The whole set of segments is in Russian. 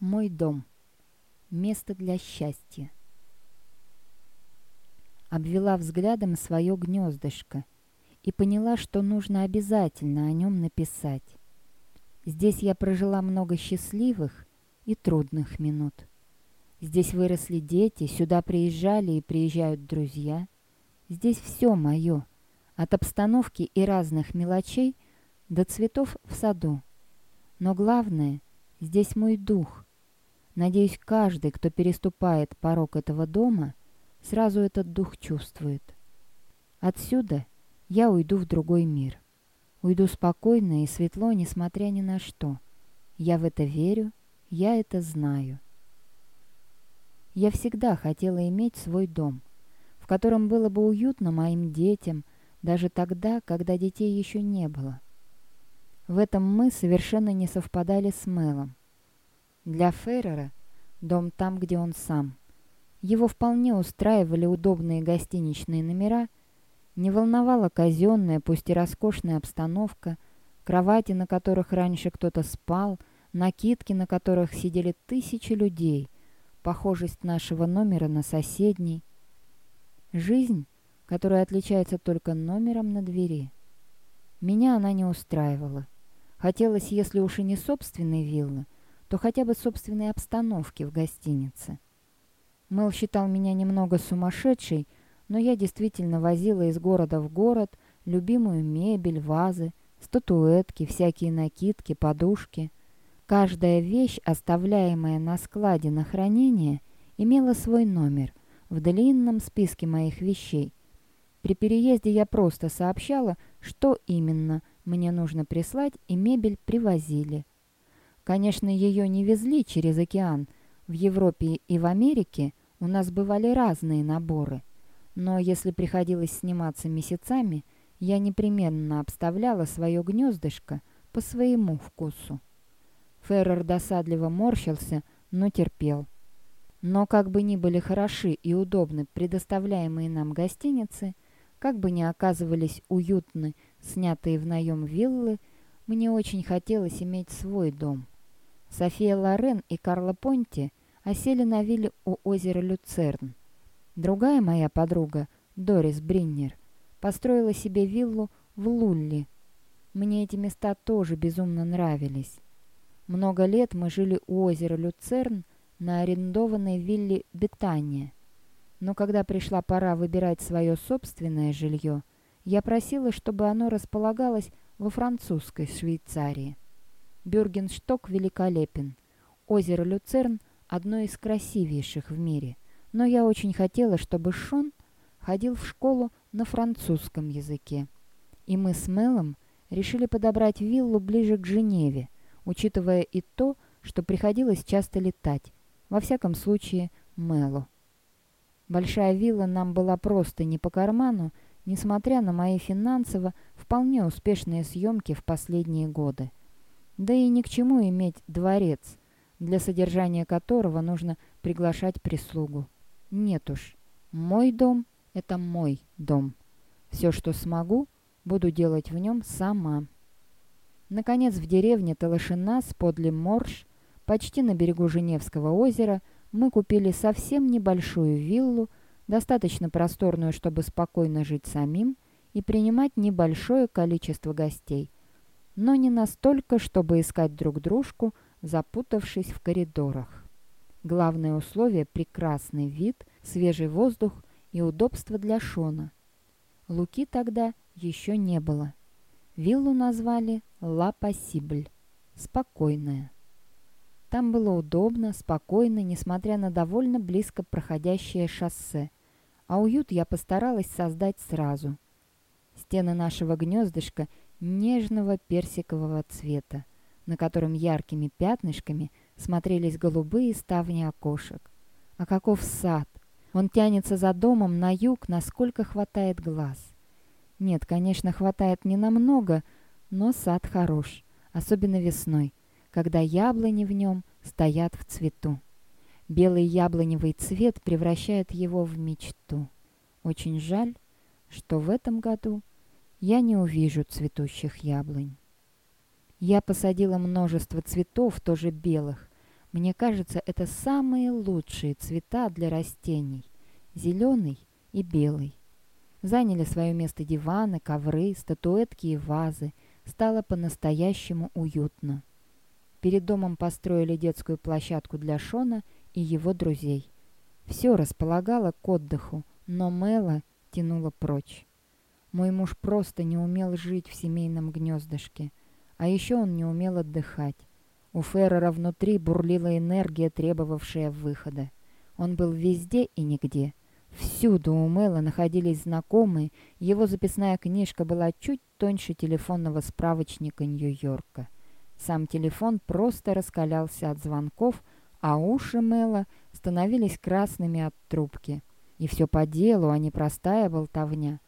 Мой дом. Место для счастья. Обвела взглядом свое гнездышко и поняла, что нужно обязательно о нем написать. Здесь я прожила много счастливых и трудных минут. Здесь выросли дети, сюда приезжали и приезжают друзья. Здесь все мое, от обстановки и разных мелочей до цветов в саду. Но главное, здесь мой дух. Надеюсь, каждый, кто переступает порог этого дома, сразу этот дух чувствует. Отсюда я уйду в другой мир. Уйду спокойно и светло, несмотря ни на что. Я в это верю, я это знаю. Я всегда хотела иметь свой дом, в котором было бы уютно моим детям, даже тогда, когда детей еще не было. В этом мы совершенно не совпадали с Мелом. Для Феррера дом там, где он сам. Его вполне устраивали удобные гостиничные номера, не волновала казенная, пусть и роскошная обстановка, кровати, на которых раньше кто-то спал, накидки, на которых сидели тысячи людей, похожесть нашего номера на соседний. Жизнь, которая отличается только номером на двери. Меня она не устраивала. Хотелось, если уж и не собственной виллы, то хотя бы собственной обстановки в гостинице. Мэл считал меня немного сумасшедшей, но я действительно возила из города в город любимую мебель, вазы, статуэтки, всякие накидки, подушки. Каждая вещь, оставляемая на складе на хранение, имела свой номер в длинном списке моих вещей. При переезде я просто сообщала, что именно мне нужно прислать, и мебель привозили. Конечно, ее не везли через океан. В Европе и в Америке у нас бывали разные наборы. Но если приходилось сниматься месяцами, я непременно обставляла свое гнездышко по своему вкусу. Феррер досадливо морщился, но терпел. Но как бы ни были хороши и удобны предоставляемые нам гостиницы, как бы ни оказывались уютны снятые в наем виллы, мне очень хотелось иметь свой дом. София Лорен и Карла Понти осели на вилле у озера Люцерн. Другая моя подруга, Дорис Бриннер, построила себе виллу в Лулли. Мне эти места тоже безумно нравились. Много лет мы жили у озера Люцерн на арендованной вилле Бетания. Но когда пришла пора выбирать свое собственное жилье, я просила, чтобы оно располагалось во французской Швейцарии. Бюргеншток великолепен. Озеро Люцерн – одно из красивейших в мире. Но я очень хотела, чтобы Шон ходил в школу на французском языке. И мы с Мелом решили подобрать виллу ближе к Женеве, учитывая и то, что приходилось часто летать, во всяком случае Мелу. Большая вилла нам была просто не по карману, несмотря на мои финансово вполне успешные съемки в последние годы. Да и ни к чему иметь дворец, для содержания которого нужно приглашать прислугу. Нет уж, мой дом — это мой дом. Все, что смогу, буду делать в нем сама. Наконец, в деревне Талашинас подле Морж, почти на берегу Женевского озера, мы купили совсем небольшую виллу, достаточно просторную, чтобы спокойно жить самим и принимать небольшое количество гостей, но не настолько, чтобы искать друг дружку, запутавшись в коридорах. Главное условие – прекрасный вид, свежий воздух и удобство для Шона. Луки тогда еще не было. Виллу назвали «Ла Пассибль» – «Спокойная». Там было удобно, спокойно, несмотря на довольно близко проходящее шоссе. А уют я постаралась создать сразу. Стены нашего гнездышка нежного персикового цвета, на котором яркими пятнышками смотрелись голубые ставни окошек. А каков сад! Он тянется за домом на юг, насколько хватает глаз. Нет, конечно, хватает не намного, но сад хорош, особенно весной когда яблони в нем стоят в цвету. Белый яблоневый цвет превращает его в мечту. Очень жаль, что в этом году я не увижу цветущих яблонь. Я посадила множество цветов, тоже белых. Мне кажется, это самые лучшие цвета для растений – зеленый и белый. Заняли свое место диваны, ковры, статуэтки и вазы. Стало по-настоящему уютно. Перед домом построили детскую площадку для Шона и его друзей. Все располагало к отдыху, но Мэла тянула прочь. Мой муж просто не умел жить в семейном гнездышке, а еще он не умел отдыхать. У Феррера внутри бурлила энергия, требовавшая выхода. Он был везде и нигде. Всюду у Мэла находились знакомые, его записная книжка была чуть тоньше телефонного справочника Нью-Йорка. Сам телефон просто раскалялся от звонков, а уши Мэла становились красными от трубки. И все по делу, а не простая болтовня.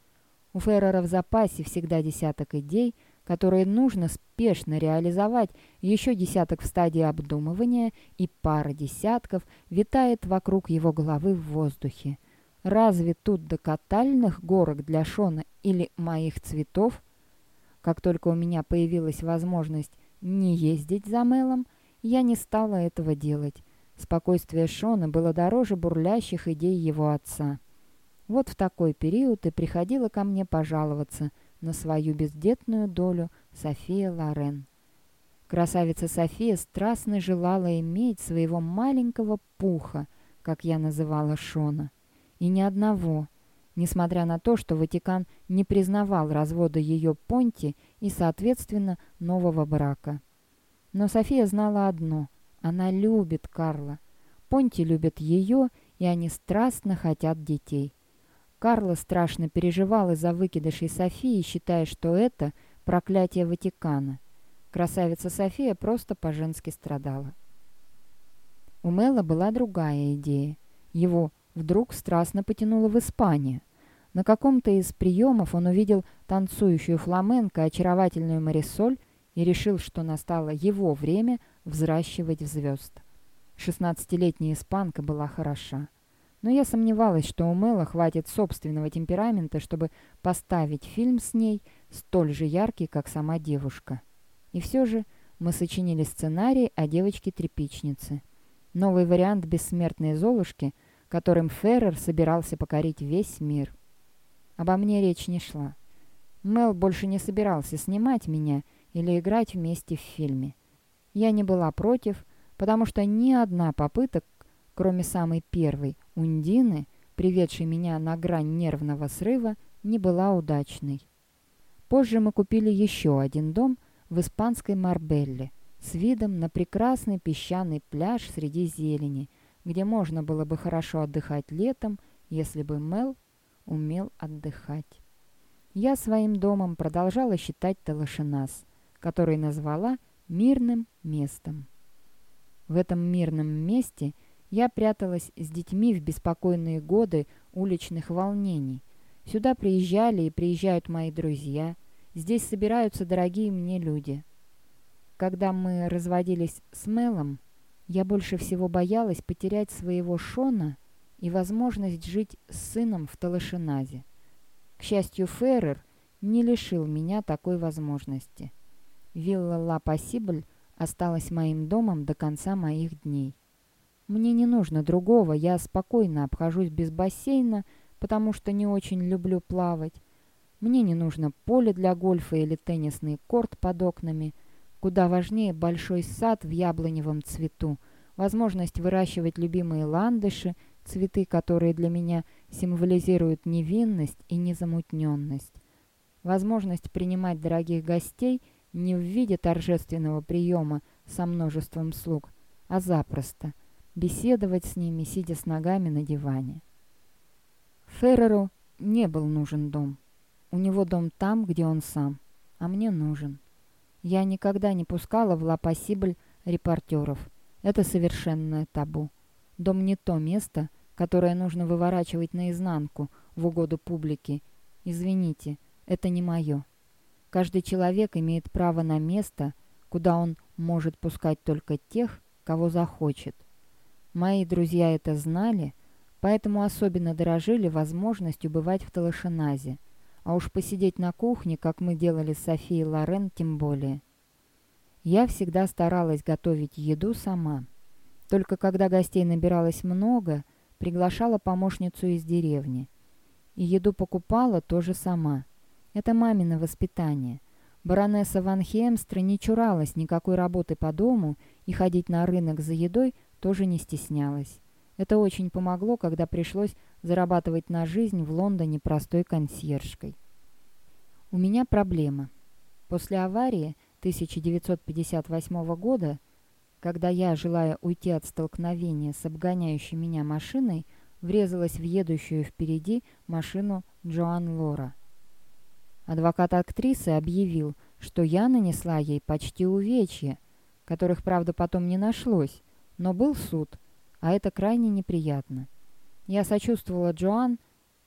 У Феррера в запасе всегда десяток идей — которые нужно спешно реализовать, еще десяток в стадии обдумывания и пара десятков витает вокруг его головы в воздухе. Разве тут до катальных горок для Шона или моих цветов? Как только у меня появилась возможность не ездить за Мелом, я не стала этого делать. Спокойствие Шона было дороже бурлящих идей его отца. Вот в такой период и приходила ко мне пожаловаться – на свою бездетную долю София Лорен. Красавица София страстно желала иметь своего маленького пуха, как я называла Шона, и ни одного, несмотря на то, что Ватикан не признавал развода ее Понти и, соответственно, нового брака. Но София знала одно – она любит Карла. Понти любит ее, и они страстно хотят детей – Карла страшно переживал из-за выкидышей Софии, считая, что это проклятие Ватикана. Красавица София просто по-женски страдала. У Мэла была другая идея. Его вдруг страстно потянуло в Испанию. На каком-то из приемов он увидел танцующую фламенко, очаровательную Марисоль, и решил, что настало его время взращивать звезд. Шестнадцатилетняя испанка была хороша. Но я сомневалась, что у Мэла хватит собственного темперамента, чтобы поставить фильм с ней столь же яркий, как сама девушка. И все же мы сочинили сценарий о девочке-тряпичнице. Новый вариант бессмертной Золушки, которым Феррер собирался покорить весь мир. Обо мне речь не шла. Мел больше не собирался снимать меня или играть вместе в фильме. Я не была против, потому что ни одна попытка кроме самой первой, Ундины, приведшей меня на грань нервного срыва, не была удачной. Позже мы купили еще один дом в испанской Марбелле с видом на прекрасный песчаный пляж среди зелени, где можно было бы хорошо отдыхать летом, если бы Мел умел отдыхать. Я своим домом продолжала считать Талашинас, который назвала «мирным местом». В этом мирном месте – я пряталась с детьми в беспокойные годы уличных волнений. Сюда приезжали и приезжают мои друзья. Здесь собираются дорогие мне люди. Когда мы разводились с Мелом, я больше всего боялась потерять своего Шона и возможность жить с сыном в Талашиназе. К счастью, Феррер не лишил меня такой возможности. Вилла Ла Пассибль осталась моим домом до конца моих дней. Мне не нужно другого, я спокойно обхожусь без бассейна, потому что не очень люблю плавать. Мне не нужно поле для гольфа или теннисный корт под окнами. Куда важнее большой сад в яблоневом цвету, возможность выращивать любимые ландыши, цветы, которые для меня символизируют невинность и незамутненность. Возможность принимать дорогих гостей не в виде торжественного приема со множеством слуг, а запросто – беседовать с ними, сидя с ногами на диване. Ферреру не был нужен дом. У него дом там, где он сам, а мне нужен. Я никогда не пускала в Ла-Пассибль репортеров. Это совершенное табу. Дом не то место, которое нужно выворачивать наизнанку в угоду публике. Извините, это не мое. Каждый человек имеет право на место, куда он может пускать только тех, кого захочет. Мои друзья это знали, поэтому особенно дорожили возможностью бывать в Талашиназе, а уж посидеть на кухне, как мы делали с Софией Лорен, тем более. Я всегда старалась готовить еду сама. Только когда гостей набиралось много, приглашала помощницу из деревни. И еду покупала тоже сама. Это мамино воспитание. Баронесса Ван Хемстра не чуралась никакой работы по дому и ходить на рынок за едой тоже не стеснялась. Это очень помогло, когда пришлось зарабатывать на жизнь в Лондоне простой консьержкой. У меня проблема. После аварии 1958 года, когда я, желая уйти от столкновения с обгоняющей меня машиной, врезалась в едущую впереди машину Джоан Лора. Адвокат актрисы объявил, что я нанесла ей почти увечья, которых, правда, потом не нашлось, но был суд, а это крайне неприятно. Я сочувствовала Джоан,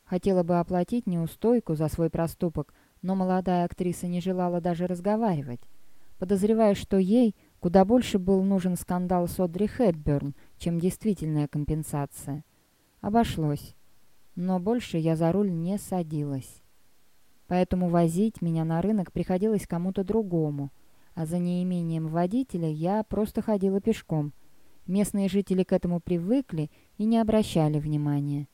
хотела бы оплатить неустойку за свой проступок, но молодая актриса не желала даже разговаривать. Подозревая, что ей куда больше был нужен скандал с Одри Хепберн, чем действительная компенсация. Обошлось. Но больше я за руль не садилась. Поэтому возить меня на рынок приходилось кому-то другому, а за неимением водителя я просто ходила пешком. Местные жители к этому привыкли и не обращали внимания.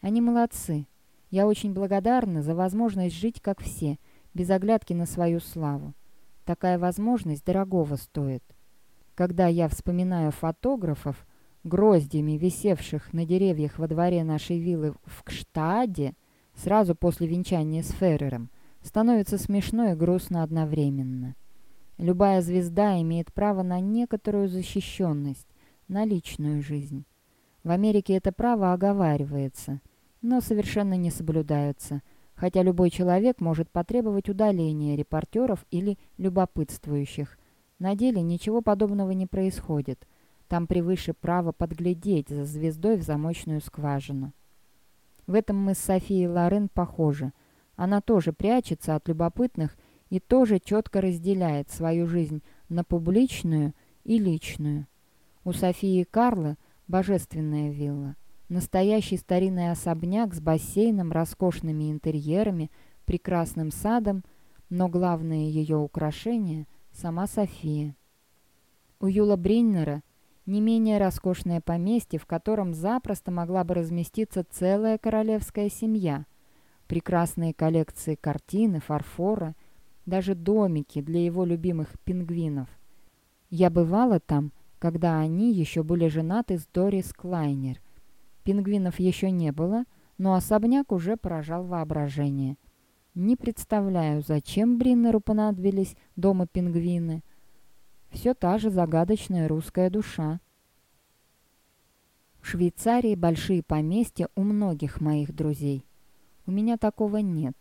Они молодцы. Я очень благодарна за возможность жить как все, без оглядки на свою славу. Такая возможность дорогого стоит. Когда я вспоминаю фотографов, гроздями висевших на деревьях во дворе нашей виллы в Кштаде, сразу после венчания с Феррером, становится смешно и грустно одновременно. Любая звезда имеет право на некоторую защищенность, на личную жизнь. В Америке это право оговаривается, но совершенно не соблюдается, хотя любой человек может потребовать удаления репортеров или любопытствующих. На деле ничего подобного не происходит. Там превыше право подглядеть за звездой в замочную скважину. В этом мы с Софией Лорен похожи. Она тоже прячется от любопытных и тоже четко разделяет свою жизнь на публичную и личную. У Софии Карла божественная вилла. Настоящий старинный особняк с бассейном, роскошными интерьерами, прекрасным садом, но главное ее украшение – сама София. У Юла Бриннера не менее роскошное поместье, в котором запросто могла бы разместиться целая королевская семья. Прекрасные коллекции картин и фарфора, даже домики для его любимых пингвинов. Я бывала там, когда они еще были женаты с Дорис Клайнер. Пингвинов еще не было, но особняк уже поражал воображение. Не представляю, зачем Бриннеру понадобились дома пингвины – все та же загадочная русская душа. В Швейцарии большие поместья у многих моих друзей. У меня такого нет.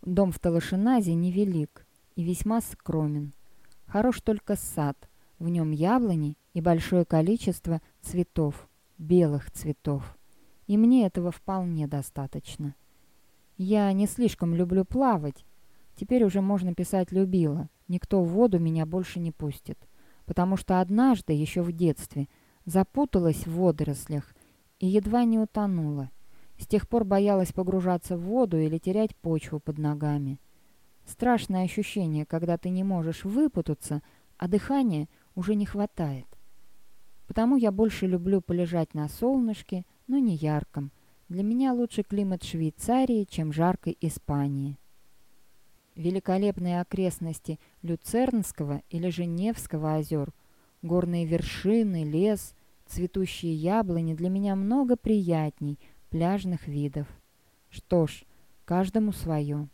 Дом в Талашиназе невелик и весьма скромен. Хорош только сад, в нем яблони и большое количество цветов, белых цветов. И мне этого вполне достаточно. Я не слишком люблю плавать. Теперь уже можно писать «любила». Никто в воду меня больше не пустит, потому что однажды, еще в детстве, запуталась в водорослях и едва не утонула. С тех пор боялась погружаться в воду или терять почву под ногами. Страшное ощущение, когда ты не можешь выпутаться, а дыхания уже не хватает. Потому я больше люблю полежать на солнышке, но не ярком. Для меня лучше климат Швейцарии, чем жаркой Испании великолепные окрестности Люцернского или Женевского озер, горные вершины, лес, цветущие яблони для меня много приятней пляжных видов. Что ж, каждому свое.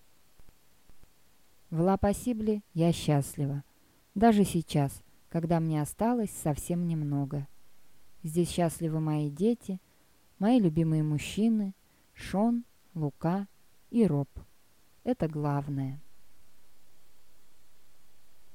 В Ла-Пассибле я счастлива. Даже сейчас, когда мне осталось совсем немного. Здесь счастливы мои дети, мои любимые мужчины, Шон, Лука и Роб. Это главное.